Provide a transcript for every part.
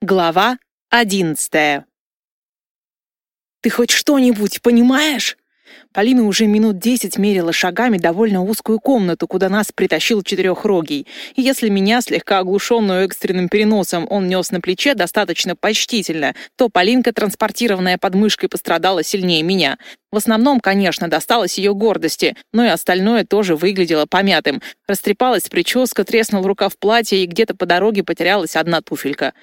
Глава одиннадцатая. «Ты хоть что-нибудь понимаешь?» Полина уже минут десять мерила шагами довольно узкую комнату, куда нас притащил четырехрогий. И если меня, слегка оглушенную экстренным переносом, он нес на плече достаточно почтительно, то Полинка, транспортированная под мышкой, пострадала сильнее меня. В основном, конечно, досталось ее гордости, но и остальное тоже выглядело помятым. Растрепалась прическа, треснул рукав платья, и где-то по дороге потерялась одна туфелька.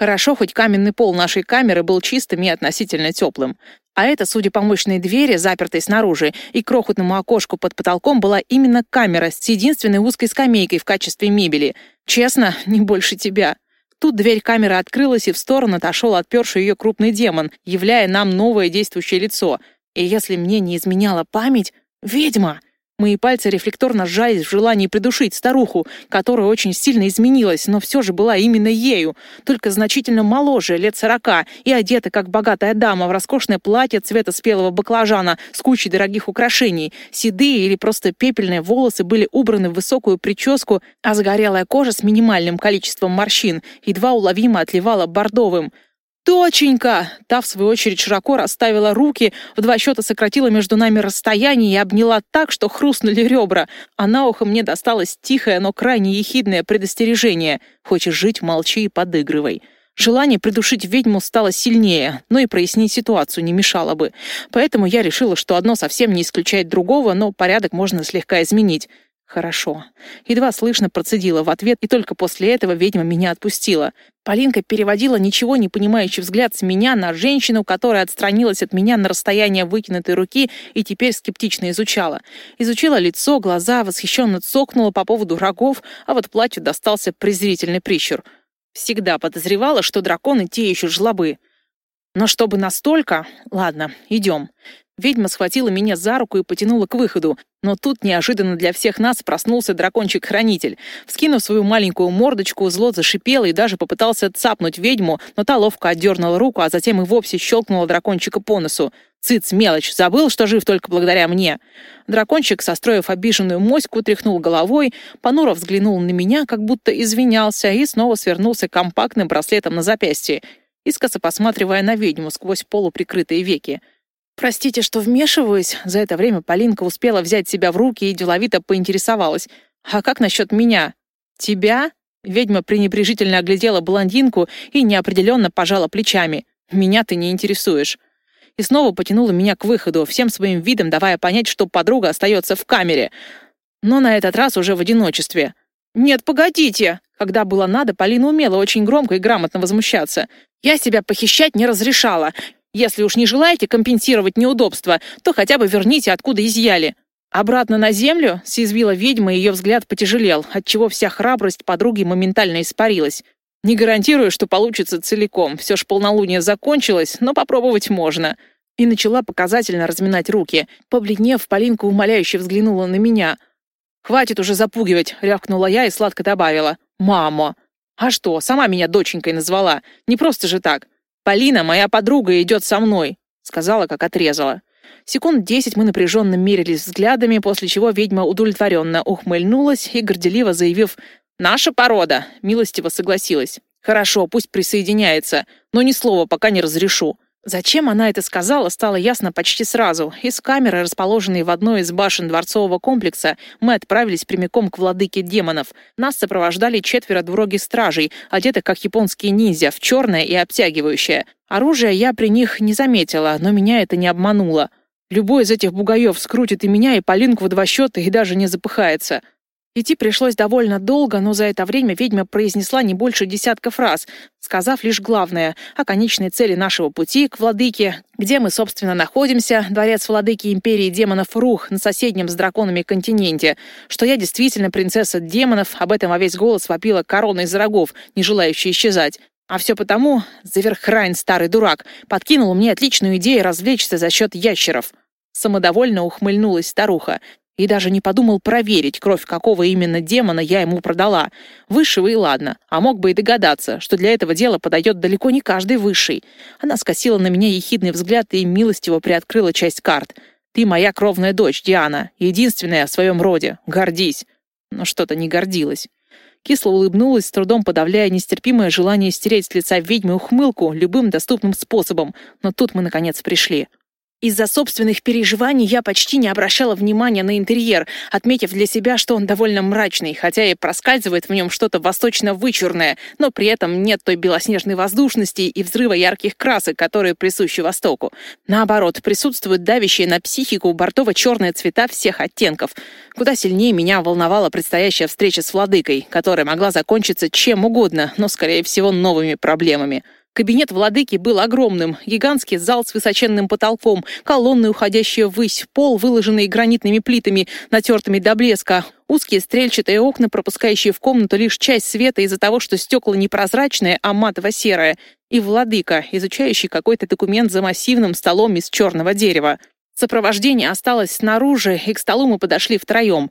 Хорошо, хоть каменный пол нашей камеры был чистым и относительно теплым. А это, судя по мощной двери, запертой снаружи, и крохотному окошку под потолком, была именно камера с единственной узкой скамейкой в качестве мебели. Честно, не больше тебя. Тут дверь камеры открылась, и в сторону отошел отперший ее крупный демон, являя нам новое действующее лицо. И если мне не изменяла память... Ведьма! Мои пальцы рефлекторно сжались в желании придушить старуху, которая очень сильно изменилась, но все же была именно ею, только значительно моложе, лет сорока, и одета, как богатая дама, в роскошное платье цвета спелого баклажана с кучей дорогих украшений. Седые или просто пепельные волосы были убраны в высокую прическу, а загорелая кожа с минимальным количеством морщин едва уловимо отливала бордовым — «Доченька!» Та, в свою очередь, широко расставила руки, в два счета сократила между нами расстояние и обняла так, что хрустнули ребра, а на ухо мне досталось тихое, но крайне ехидное предостережение. «Хочешь жить, молчи и подыгрывай». Желание придушить ведьму стало сильнее, но и прояснить ситуацию не мешало бы. Поэтому я решила, что одно совсем не исключает другого, но порядок можно слегка изменить. Хорошо. Едва слышно процедила в ответ, и только после этого ведьма меня отпустила. Полинка переводила ничего не понимающий взгляд с меня на женщину, которая отстранилась от меня на расстояние вытянутой руки и теперь скептично изучала. Изучила лицо, глаза, восхищенно цокнула по поводу рогов, а вот платью достался презрительный прищур. Всегда подозревала, что драконы те еще жлобы. Но чтобы настолько... Ладно, идем. Ведьма схватила меня за руку и потянула к выходу, но тут неожиданно для всех нас проснулся дракончик-хранитель. Вскинув свою маленькую мордочку, зло зашипел и даже попытался цапнуть ведьму, но та ловко отдернула руку, а затем и вовсе щелкнула дракончика по носу. «Цыц, мелочь, забыл, что жив только благодаря мне!» Дракончик, состроив обиженную моську, тряхнул головой, понуро взглянул на меня, как будто извинялся, и снова свернулся компактным браслетом на запястье, искоса посматривая на ведьму сквозь полуприкрытые веки. «Простите, что вмешиваюсь». За это время Полинка успела взять себя в руки и деловито поинтересовалась. «А как насчет меня?» «Тебя?» Ведьма пренебрежительно оглядела блондинку и неопределенно пожала плечами. «Меня ты не интересуешь». И снова потянула меня к выходу, всем своим видом давая понять, что подруга остается в камере. Но на этот раз уже в одиночестве. «Нет, погодите!» Когда было надо, Полина умела очень громко и грамотно возмущаться. «Я себя похищать не разрешала. Если уж не желаете компенсировать неудобства, то хотя бы верните, откуда изъяли». «Обратно на землю?» — съязвила ведьма, и ее взгляд потяжелел, отчего вся храбрость подруги моментально испарилась. «Не гарантирую, что получится целиком. Все ж полнолуние закончилось, но попробовать можно». И начала показательно разминать руки. Побледнев, Полинка умоляюще взглянула на меня. «Хватит уже запугивать», — рявкнула я и сладко добавила. «Мама!» «А что, сама меня доченькой назвала? Не просто же так. «Полина, моя подруга, идет со мной», — сказала, как отрезала. Секунд десять мы напряженно мерились взглядами, после чего ведьма удовлетворенно ухмыльнулась и, горделиво заявив «Наша порода», милостиво согласилась. «Хорошо, пусть присоединяется, но ни слова пока не разрешу. Зачем она это сказала, стало ясно почти сразу. Из камеры, расположенной в одной из башен дворцового комплекса, мы отправились прямиком к владыке демонов. Нас сопровождали четверо двурогих стражей, одетых как японские ниндзя, в черное и обтягивающее. Оружия я при них не заметила, но меня это не обмануло. Любой из этих бугаев скрутит и меня, и Полинку в два счета, и даже не запыхается. Идти пришлось довольно долго, но за это время ведьма произнесла не больше десятка фраз, сказав лишь главное о конечной цели нашего пути к владыке, где мы, собственно, находимся, дворец владыки империи демонов Рух на соседнем с драконами континенте, что я действительно принцесса демонов, об этом во весь голос вопила корона из рогов, не желающая исчезать. А все потому, Заверхрайн, старый дурак, подкинул мне отличную идею развлечься за счет ящеров. Самодовольно ухмыльнулась старуха и даже не подумал проверить, кровь какого именно демона я ему продала. Высшего и ладно, а мог бы и догадаться, что для этого дела подойдет далеко не каждый высший. Она скосила на меня ехидный взгляд и милостиво приоткрыла часть карт. «Ты моя кровная дочь, Диана, единственная в своем роде. Гордись». Но что-то не гордилась. кисло улыбнулась, с трудом подавляя нестерпимое желание стереть с лица ведьмы ухмылку любым доступным способом. Но тут мы, наконец, пришли. Из-за собственных переживаний я почти не обращала внимания на интерьер, отметив для себя, что он довольно мрачный, хотя и проскальзывает в нем что-то восточно-вычурное, но при этом нет той белоснежной воздушности и взрыва ярких красок, которые присущи Востоку. Наоборот, присутствуют давящие на психику бордово-черные цвета всех оттенков. Куда сильнее меня волновала предстоящая встреча с владыкой, которая могла закончиться чем угодно, но, скорее всего, новыми проблемами. Кабинет владыки был огромным. Гигантский зал с высоченным потолком, колонны, уходящие ввысь, пол, выложенный гранитными плитами, натертыми до блеска, узкие стрельчатые окна, пропускающие в комнату лишь часть света из-за того, что стекла не прозрачные, а матово-серое, и владыка, изучающий какой-то документ за массивным столом из черного дерева. Сопровождение осталось снаружи, и к столу мы подошли втроем.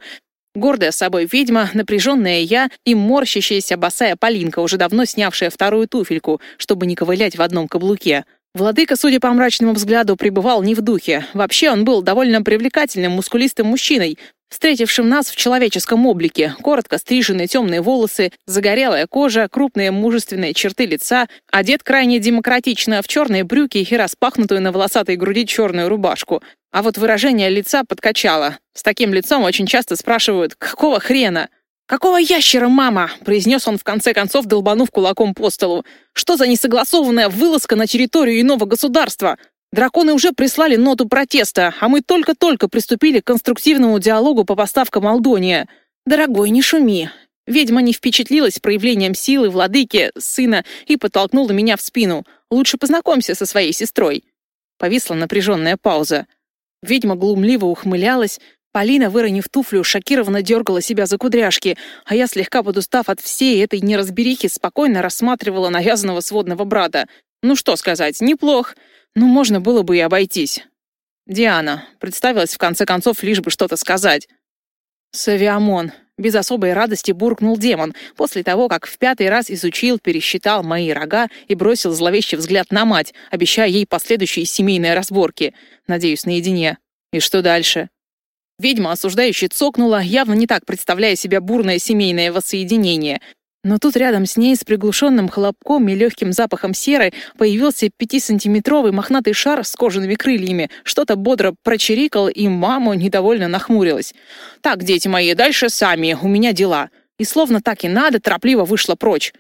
Гордая собой ведьма, напряженная я и морщащаяся босая Полинка, уже давно снявшая вторую туфельку, чтобы не ковылять в одном каблуке. Владыка, судя по мрачному взгляду, пребывал не в духе. Вообще он был довольно привлекательным, мускулистым мужчиной, встретившим нас в человеческом облике. Коротко стриженные темные волосы, загорелая кожа, крупные мужественные черты лица, одет крайне демократично в черные брюки и распахнутую на волосатой груди черную рубашку. А вот выражение лица подкачало. С таким лицом очень часто спрашивают «Какого хрена?» «Какого ящера, мама?» — произнес он в конце концов, долбанув кулаком по столу. «Что за несогласованная вылазка на территорию иного государства? Драконы уже прислали ноту протеста, а мы только-только приступили к конструктивному диалогу по поставкам Алдония. Дорогой, не шуми. Ведьма не впечатлилась проявлением силы владыки, сына, и подтолкнула меня в спину. Лучше познакомься со своей сестрой. Повисла напряженная пауза. Ведьма глумливо ухмылялась, Полина, выронив туфлю, шокированно дергала себя за кудряшки, а я, слегка подустав от всей этой неразберихи, спокойно рассматривала навязанного сводного брата. Ну что сказать, неплох. Ну, можно было бы и обойтись. Диана. Представилась, в конце концов, лишь бы что-то сказать. Савиамон. Без особой радости буркнул демон, после того, как в пятый раз изучил, пересчитал мои рога и бросил зловещий взгляд на мать, обещая ей последующие семейные разборки. Надеюсь, наедине. И что дальше? Ведьма осуждающе цокнула, явно не так представляя себя бурное семейное воссоединение. Но тут рядом с ней с приглушенным хлопком и легким запахом серы появился пятисантиметровый мохнатый шар с кожаными крыльями. Что-то бодро прочирикал, и мама недовольно нахмурилась. «Так, дети мои, дальше сами, у меня дела». И словно так и надо, торопливо вышла прочь.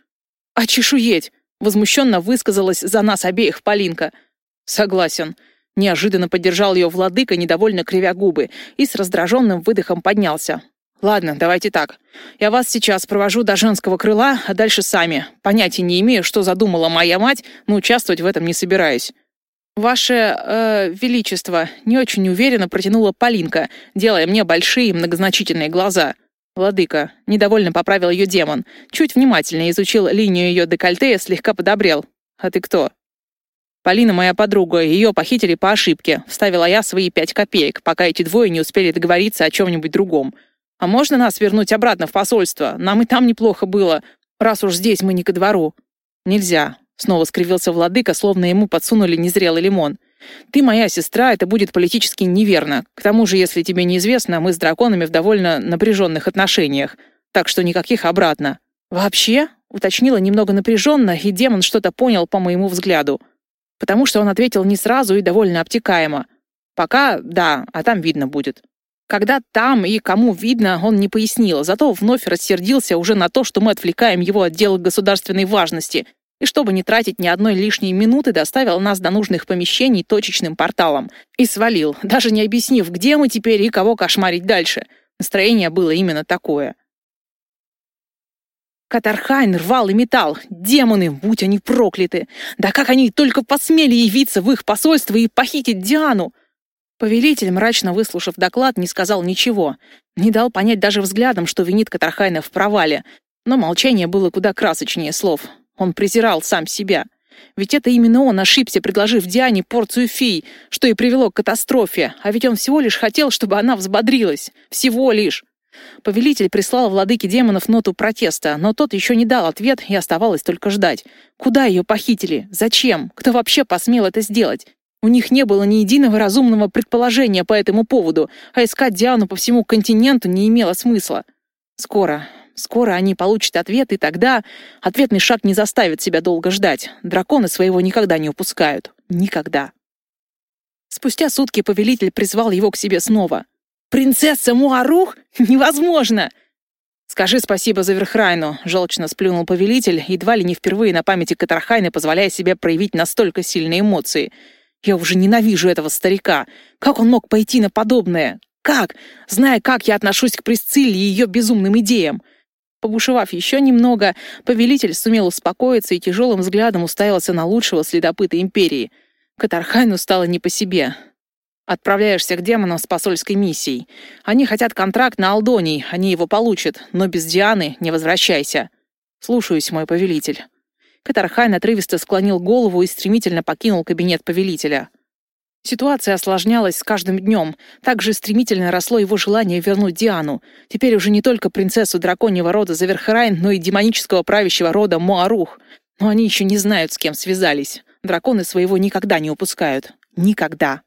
«А чешуеть!» — возмущенно высказалась за нас обеих Полинка. «Согласен». Неожиданно поддержал ее владыка, недовольно кривя губы, и с раздраженным выдохом поднялся. «Ладно, давайте так. Я вас сейчас провожу до женского крыла, а дальше сами. Понятия не имею, что задумала моя мать, но участвовать в этом не собираюсь». «Ваше... Э, Величество», — не очень уверенно протянула Полинка, делая мне большие многозначительные глаза. «Владыка», — недовольно поправил ее демон, чуть внимательнее изучил линию ее декольте и слегка подобрел. «А ты кто?» «Полина моя подруга, ее похитили по ошибке», — вставила я свои пять копеек, пока эти двое не успели договориться о чем-нибудь другом. «А можно нас вернуть обратно в посольство? Нам и там неплохо было, раз уж здесь мы не ко двору». «Нельзя», — снова скривился владыка, словно ему подсунули незрелый лимон. «Ты моя сестра, это будет политически неверно. К тому же, если тебе неизвестно, мы с драконами в довольно напряженных отношениях. Так что никаких обратно». «Вообще?» — уточнила немного напряженно, и демон что-то понял по моему взгляду. Потому что он ответил не сразу и довольно обтекаемо. «Пока, да, а там видно будет». Когда там и кому видно, он не пояснил, зато вновь рассердился уже на то, что мы отвлекаем его от дела государственной важности, и чтобы не тратить ни одной лишней минуты, доставил нас до нужных помещений точечным порталом. И свалил, даже не объяснив, где мы теперь и кого кошмарить дальше. Настроение было именно такое. Катархайн рвал и метал. Демоны, будь они прокляты! Да как они только посмели явиться в их посольство и похитить Диану! Повелитель, мрачно выслушав доклад, не сказал ничего. Не дал понять даже взглядом, что винит Катархайна в провале. Но молчание было куда красочнее слов. Он презирал сам себя. Ведь это именно он ошибся, предложив Диане порцию фей, что и привело к катастрофе. А ведь он всего лишь хотел, чтобы она взбодрилась. Всего лишь. Повелитель прислал владыке демонов ноту протеста, но тот еще не дал ответ, и оставалось только ждать. Куда ее похитили? Зачем? Кто вообще посмел это сделать? У них не было ни единого разумного предположения по этому поводу, а искать Диану по всему континенту не имело смысла. Скоро, Скоро они получат ответ, и тогда ответный шаг не заставит себя долго ждать. Драконы своего никогда не упускают. Никогда. Спустя сутки повелитель призвал его к себе снова. «Принцесса Муарух? Невозможно!» «Скажи спасибо за Верхрайну», — желчно сплюнул повелитель, едва ли не впервые на памяти Катархайна позволяя себе проявить настолько сильные эмоции. «Я уже ненавижу этого старика. Как он мог пойти на подобное? Как? Зная, как я отношусь к Присцилле и ее безумным идеям». Побушевав еще немного, повелитель сумел успокоиться и тяжелым взглядом уставился на лучшего следопыта Империи. Катархайну стало не по себе. Отправляешься к демонам с посольской миссией. Они хотят контракт на Алдоний, они его получат, но без Дианы не возвращайся. Слушаюсь, мой повелитель». Катархайн отрывисто склонил голову и стремительно покинул кабинет повелителя. Ситуация осложнялась с каждым днем. Также стремительно росло его желание вернуть Диану. Теперь уже не только принцессу драконьего рода Заверхрайн, но и демонического правящего рода Моарух. Но они еще не знают, с кем связались. Драконы своего никогда не упускают. Никогда.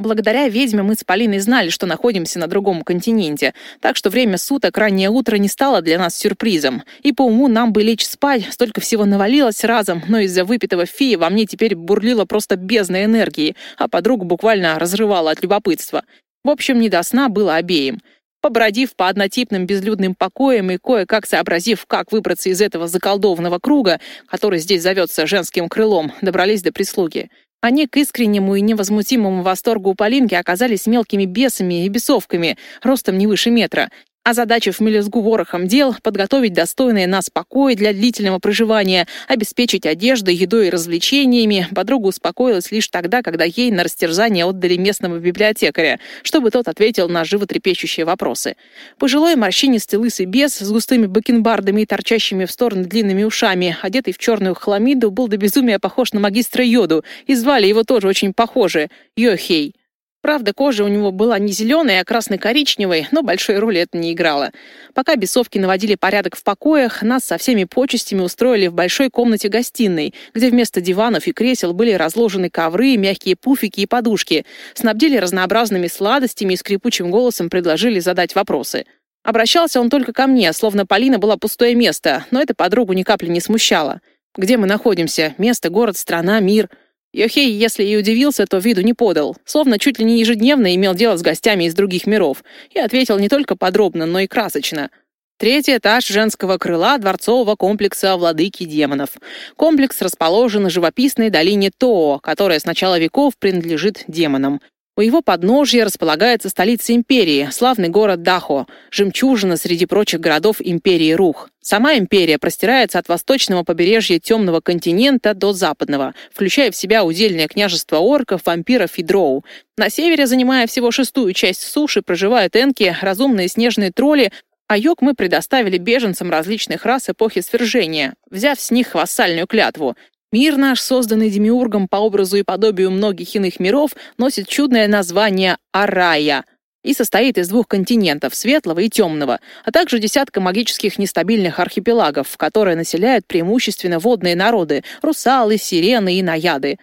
Благодаря ведьме мы с Полиной знали, что находимся на другом континенте, так что время суток, раннее утро не стало для нас сюрпризом. И по уму нам бы лечь спать, столько всего навалилось разом, но из-за выпитого феи во мне теперь бурлила просто бездна энергии, а подругу буквально разрывала от любопытства. В общем, не до сна было обеим. Побродив по однотипным безлюдным покоям и кое-как сообразив, как выбраться из этого заколдованного круга, который здесь зовется женским крылом, добрались до прислуги. Они к искреннему и невозмутимому восторгу у Полинки оказались мелкими бесами и бесовками, ростом не выше метра, озадачив мелюзгу ворохом дел, подготовить достойные нас покои для длительного проживания, обеспечить одеждой, едой и развлечениями, подруга успокоилась лишь тогда, когда ей на растерзание отдали местного библиотекаря, чтобы тот ответил на животрепещущие вопросы. Пожилой морщинистый лысый бес с густыми бакенбардами и торчащими в стороны длинными ушами, одетый в черную хламиду, был до безумия похож на магистра Йоду, и звали его тоже очень похоже — Йохей. Правда, кожа у него была не зеленая, а красно-коричневой, но большой роли это не играло. Пока бесовки наводили порядок в покоях, нас со всеми почестями устроили в большой комнате-гостиной, где вместо диванов и кресел были разложены ковры, мягкие пуфики и подушки, снабдили разнообразными сладостями и скрипучим голосом предложили задать вопросы. Обращался он только ко мне, словно Полина была пустое место, но это подругу ни капли не смущало. «Где мы находимся? Место, город, страна, мир?» Йохей, если и удивился, то виду не подал, словно чуть ли не ежедневно имел дело с гостями из других миров, и ответил не только подробно, но и красочно. Третий этаж женского крыла дворцового комплекса «Владыки демонов». Комплекс расположен в живописной долине Тоо, которая с начала веков принадлежит демонам. У его подножья располагается столица империи, славный город Дахо, жемчужина среди прочих городов империи Рух. Сама империя простирается от восточного побережья темного континента до западного, включая в себя удельное княжество орков, вампиров и дроу. На севере, занимая всего шестую часть суши, проживают энки, разумные снежные тролли, а юг мы предоставили беженцам различных рас эпохи свержения, взяв с них вассальную клятву. Мир наш, созданный Демиургом по образу и подобию многих иных миров, носит чудное название Арая и состоит из двух континентов, светлого и темного, а также десятка магических нестабильных архипелагов, которые населяют преимущественно водные народы — русалы, сирены и наяды.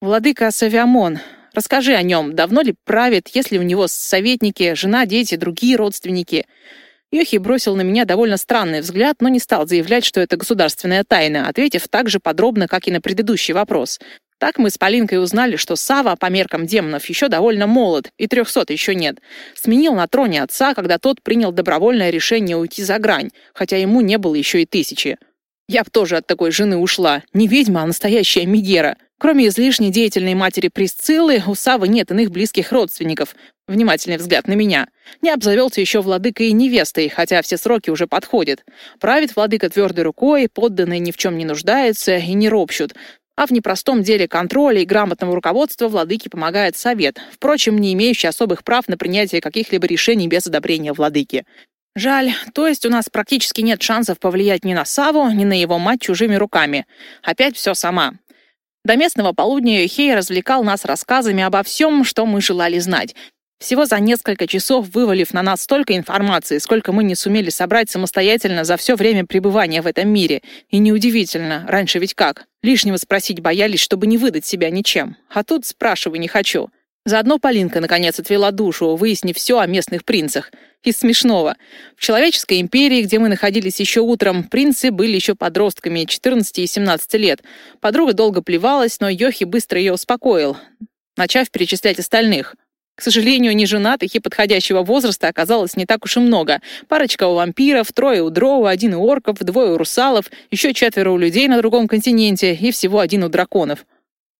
Владыка Савиамон, расскажи о нем, давно ли правит, есть ли у него советники, жена, дети, другие родственники — Йохи бросил на меня довольно странный взгляд, но не стал заявлять, что это государственная тайна, ответив так же подробно, как и на предыдущий вопрос. Так мы с Полинкой узнали, что Сава по меркам демонов еще довольно молод, и трехсот еще нет. Сменил на троне отца, когда тот принял добровольное решение уйти за грань, хотя ему не было еще и тысячи. Я б тоже от такой жены ушла. Не ведьма, а настоящая Мегера. Кроме излишне деятельной матери Присциллы, у Савы нет иных близких родственников. Внимательный взгляд на меня. Не обзавелся еще владыкой и невестой, хотя все сроки уже подходят. Правит владыка твердой рукой, подданные ни в чем не нуждаются и не ропщут. А в непростом деле контроля и грамотного руководства владыке помогает совет, впрочем, не имеющий особых прав на принятие каких-либо решений без одобрения владыки. Жаль, то есть у нас практически нет шансов повлиять ни на Саву, ни на его мать чужими руками. Опять все сама. До местного полудня Йохей развлекал нас рассказами обо всем, что мы желали знать. Всего за несколько часов вывалив на нас столько информации, сколько мы не сумели собрать самостоятельно за все время пребывания в этом мире. И неудивительно, раньше ведь как? Лишнего спросить боялись, чтобы не выдать себя ничем. А тут спрашивай не хочу. Заодно Полинка, наконец, отвела душу, выяснив все о местных принцах. Из смешного. В человеческой империи, где мы находились еще утром, принцы были еще подростками, 14 и 17 лет. Подруга долго плевалась, но Йохи быстро ее успокоил, начав перечислять остальных. К сожалению, неженатых и подходящего возраста оказалось не так уж и много. Парочка у вампиров, трое у дроу, один у орков, двое у русалов, еще четверо у людей на другом континенте и всего один у драконов.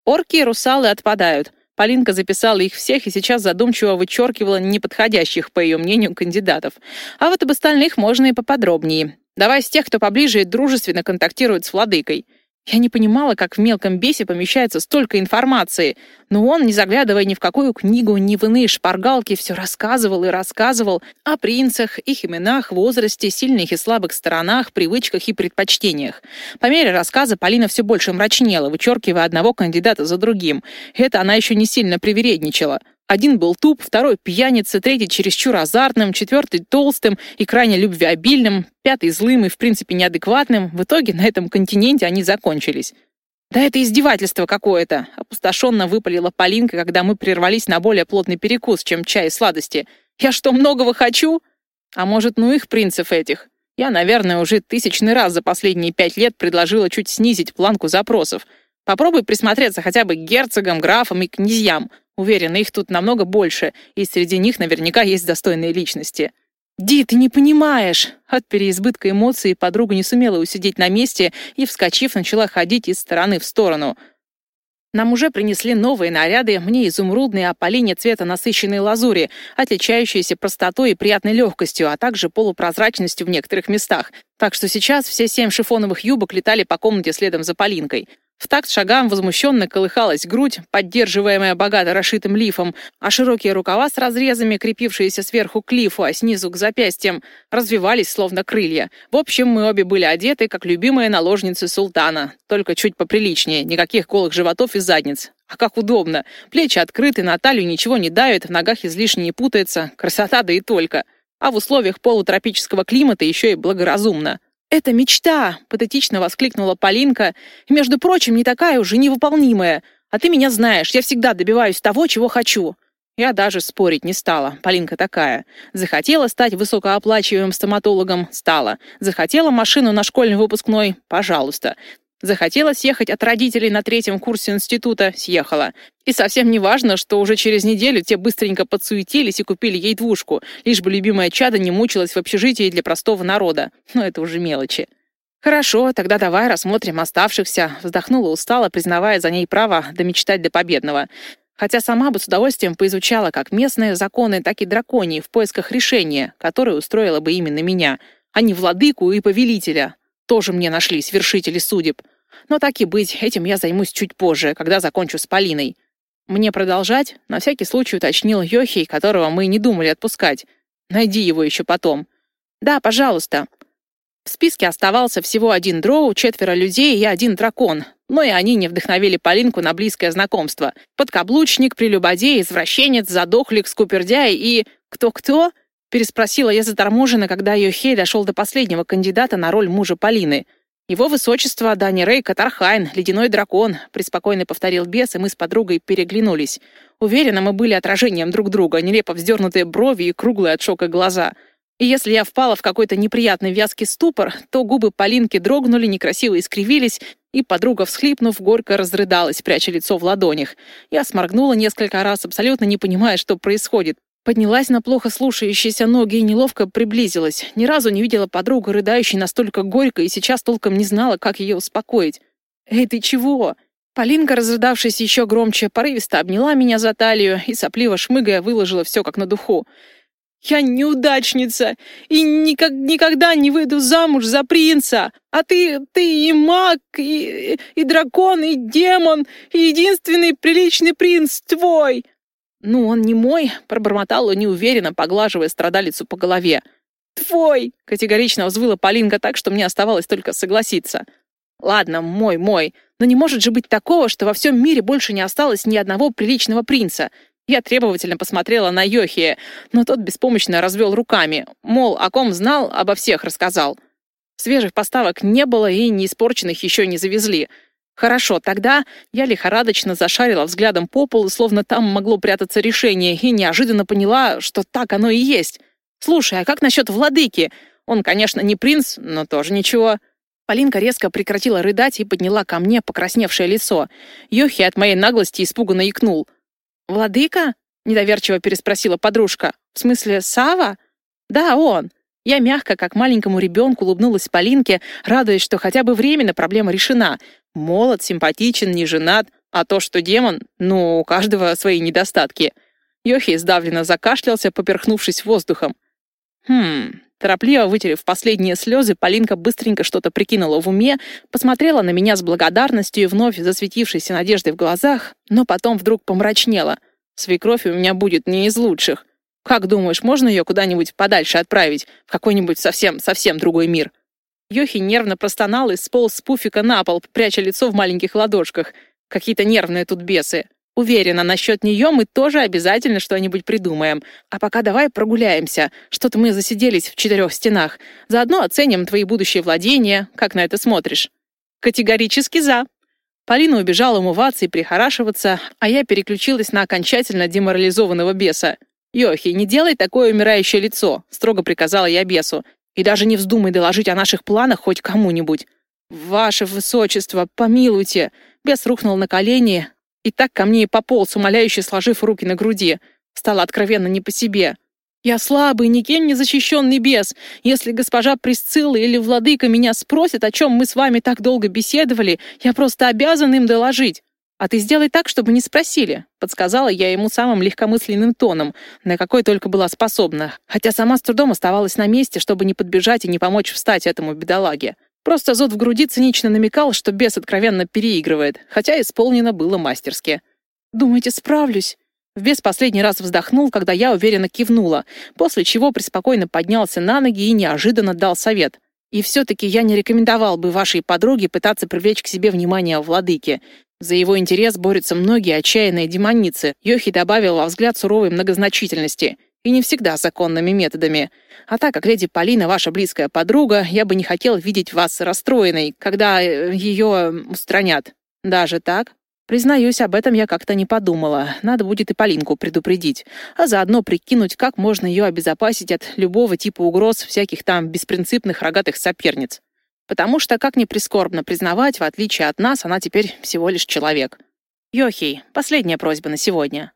Орки и русалы отпадают. Полинка записала их всех и сейчас задумчиво вычеркивала неподходящих, по ее мнению, кандидатов. А вот об остальных можно и поподробнее. Давай с тех, кто поближе и дружественно контактирует с владыкой. Я не понимала, как в мелком бесе помещается столько информации, но он, не заглядывая ни в какую книгу, ни в иные шпаргалки, все рассказывал и рассказывал о принцах, их именах, возрасте, сильных и слабых сторонах, привычках и предпочтениях. По мере рассказа Полина все больше мрачнела, вычеркивая одного кандидата за другим. Это она еще не сильно привередничала. Один был туп, второй пьяница, третий чересчур азартным, четвертый толстым и крайне любвеобильным, пятый злым и, в принципе, неадекватным. В итоге на этом континенте они закончились. «Да это издевательство какое-то!» — опустошенно выпалила Полинка, когда мы прервались на более плотный перекус, чем чай и сладости. «Я что, многого хочу?» «А может, ну их принцев этих?» Я, наверное, уже тысячный раз за последние пять лет предложила чуть снизить планку запросов. Попробуй присмотреться хотя бы к герцогам, графам и князьям. Уверена, их тут намного больше, и среди них наверняка есть достойные личности. «Ди, ты не понимаешь!» От переизбытка эмоций подруга не сумела усидеть на месте и, вскочив, начала ходить из стороны в сторону. Нам уже принесли новые наряды, мне изумрудные, а Полине цвета насыщенной лазури, отличающиеся простотой и приятной легкостью, а также полупрозрачностью в некоторых местах. Так что сейчас все семь шифоновых юбок летали по комнате следом за Полинкой. В такт шагам возмущенно колыхалась грудь, поддерживаемая богато расшитым лифом, а широкие рукава с разрезами, крепившиеся сверху к лифу, а снизу к запястьям, развивались словно крылья. В общем, мы обе были одеты, как любимые наложницы султана, только чуть поприличнее, никаких голых животов и задниц. А как удобно. Плечи открыты, на талию ничего не давит, в ногах излишне не путается. Красота да и только. А в условиях полутропического климата еще и благоразумно. «Это мечта!» — патетично воскликнула Полинка. «Между прочим, не такая уже невыполнимая. А ты меня знаешь, я всегда добиваюсь того, чего хочу». Я даже спорить не стала. Полинка такая. Захотела стать высокооплачиваемым стоматологом — стала. Захотела машину на школьный выпускной — пожалуйста. Захотела съехать от родителей на третьем курсе института, съехала. И совсем не важно, что уже через неделю те быстренько подсуетились и купили ей двушку, лишь бы любимая чада не мучилась в общежитии для простого народа. Но это уже мелочи. «Хорошо, тогда давай рассмотрим оставшихся», — вздохнула устало, признавая за ней право домечтать до победного. Хотя сама бы с удовольствием поизучала как местные законы, так и драконии в поисках решения, которое устроило бы именно меня, а не владыку и повелителя. Тоже мне нашлись вершители судеб. Но так и быть, этим я займусь чуть позже, когда закончу с Полиной. Мне продолжать? На всякий случай уточнил Йохий, которого мы не думали отпускать. Найди его еще потом. Да, пожалуйста. В списке оставался всего один дроу, четверо людей и один дракон. Но и они не вдохновили Полинку на близкое знакомство. Подкаблучник, прелюбодей, извращенец, задохлик, скупердяй и... Кто-кто? Переспросила я заторможенно, когда Йохей дошел до последнего кандидата на роль мужа Полины. «Его высочество Дани Рей Катархайн, ледяной дракон», — преспокойно повторил бес, и мы с подругой переглянулись. Уверена, мы были отражением друг друга, нелепо вздернутые брови и круглые от шока глаза. И если я впала в какой-то неприятный вязкий ступор, то губы Полинки дрогнули, некрасиво искривились, и подруга, всхлипнув, горько разрыдалась, пряча лицо в ладонях. Я сморгнула несколько раз, абсолютно не понимая, что происходит. Поднялась на плохо слушающиеся ноги и неловко приблизилась. Ни разу не видела подругу, рыдающей настолько горько, и сейчас толком не знала, как ее успокоить. «Эй, ты чего?» Полинка, разрыдавшись еще громче, порывисто обняла меня за талию и, сопливо шмыгая, выложила все как на духу. «Я неудачница и никак, никогда не выйду замуж за принца, а ты, ты и маг, и, и дракон, и демон, и единственный приличный принц твой!» «Ну, он не мой», — пробормотала неуверенно, поглаживая страдалицу по голове. «Твой!» — категорично взвыла Полинка так, что мне оставалось только согласиться. «Ладно, мой, мой. Но не может же быть такого, что во всем мире больше не осталось ни одного приличного принца. Я требовательно посмотрела на Йохия, но тот беспомощно развел руками. Мол, о ком знал, обо всех рассказал. Свежих поставок не было и неиспорченных еще не завезли. Хорошо, тогда я лихорадочно зашарила взглядом по полу, словно там могло прятаться решение, и неожиданно поняла, что так оно и есть. Слушай, а как насчет владыки? Он, конечно, не принц, но тоже ничего. Полинка резко прекратила рыдать и подняла ко мне покрасневшее лицо. Йохи от моей наглости испуганно икнул. «Владыка?» — недоверчиво переспросила подружка. «В смысле, Сава? «Да, он». Я мягко, как маленькому ребенку, улыбнулась Полинке, радуясь, что хотя бы временно проблема решена. Молод, симпатичен, не женат, а то, что демон, ну, у каждого свои недостатки. Йохи сдавленно закашлялся, поперхнувшись воздухом. Хм, Торопливо вытерев последние слезы, Полинка быстренько что-то прикинула в уме, посмотрела на меня с благодарностью и вновь засветившейся надеждой в глазах, но потом вдруг помрачнела. Свекровь у меня будет не из лучших. Как думаешь, можно ее куда-нибудь подальше отправить, в какой-нибудь совсем-совсем другой мир?» Йохи нервно простонал и сполз с пуфика на пол, пряча лицо в маленьких ладошках. Какие-то нервные тут бесы. Уверена, насчет нее мы тоже обязательно что-нибудь придумаем. А пока давай прогуляемся. Что-то мы засиделись в четырех стенах. Заодно оценим твои будущие владения. Как на это смотришь? Категорически за. Полина убежала умываться и прихорашиваться, а я переключилась на окончательно деморализованного беса. «Йохи, не делай такое умирающее лицо», — строго приказала я бесу. «И даже не вздумай доложить о наших планах хоть кому-нибудь». «Ваше высочество, помилуйте!» Бес рухнул на колени, и так ко мне и пополз, умоляюще сложив руки на груди. Стало откровенно не по себе. «Я слабый, никем не защищенный бес. Если госпожа Присцилла или владыка меня спросят, о чем мы с вами так долго беседовали, я просто обязан им доложить. А ты сделай так, чтобы не спросили», — подсказала я ему самым легкомысленным тоном, на какой только была способна, хотя сама с трудом оставалась на месте, чтобы не подбежать и не помочь встать этому бедолаге. Просто зуд в груди цинично намекал, что бес откровенно переигрывает, хотя исполнено было мастерски. «Думаете, справлюсь?» Бес последний раз вздохнул, когда я уверенно кивнула, после чего преспокойно поднялся на ноги и неожиданно дал совет. «И все-таки я не рекомендовал бы вашей подруге пытаться привлечь к себе внимание владыки. За его интерес борются многие отчаянные демоницы», Йохи добавил во взгляд суровой многозначительности и не всегда законными методами. А так как леди Полина ваша близкая подруга, я бы не хотел видеть вас расстроенной, когда э, ее устранят. Даже так? Признаюсь, об этом я как-то не подумала. Надо будет и Полинку предупредить, а заодно прикинуть, как можно ее обезопасить от любого типа угроз всяких там беспринципных рогатых соперниц. Потому что, как ни прискорбно признавать, в отличие от нас, она теперь всего лишь человек. Йохей, последняя просьба на сегодня.